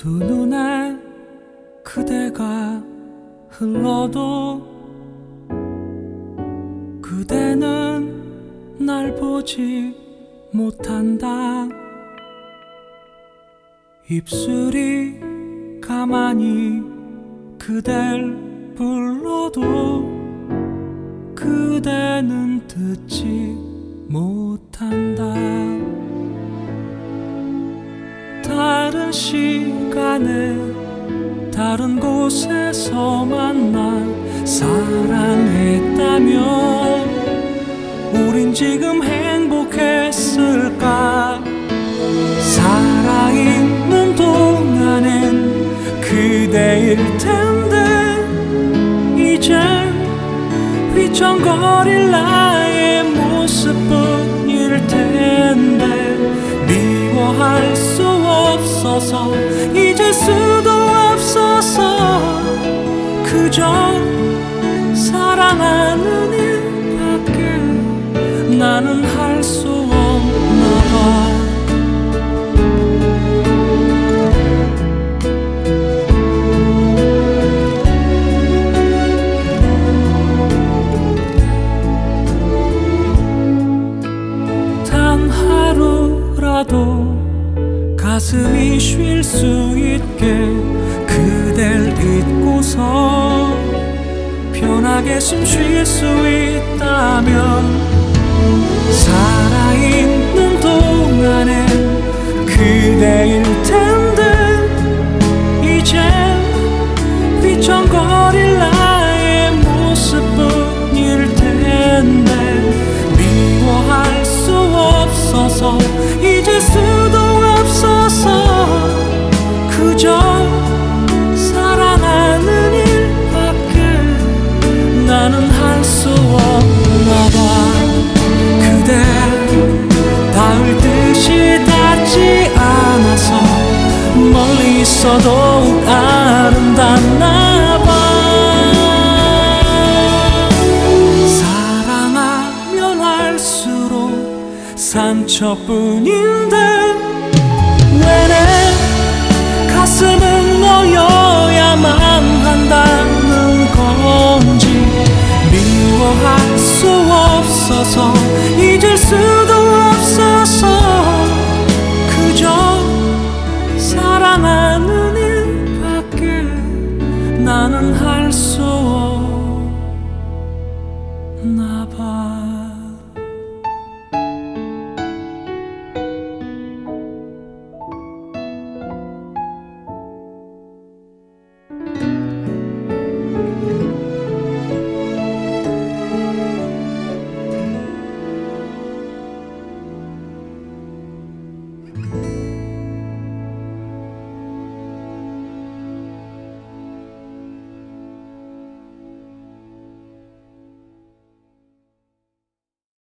두 눈에 그대가 흘러도 그대는 날 보지 못한다. 입술이 가만히 그댈 불러도 그대는 듣지 못한다 시간에 다른 곳에서 만나 사랑했다면 우린 지금 행복했을까? 살아있는 동안엔 그대일 텐데 이젠 휘청거릴 나의 모습뿐 없어서 잊을 수도 없어서 그저 사랑하는 일밖에 나는 할 수 없나 봐. 단 하루라도 가슴이 쉴 수 있게 그댈 잊고서 편하게 숨 쉴 수 있다면 살아있는 동안엔 그대일 텐 수 없나 봐. 그대 닿을 듯이 닿지 않아서 멀리 있어도 아름답나 봐. 사랑하면 할수록 상처뿐인 없어서 잊을 수도 없어서 그저 사랑하는 일 밖에 나는 할 수 없나 봐.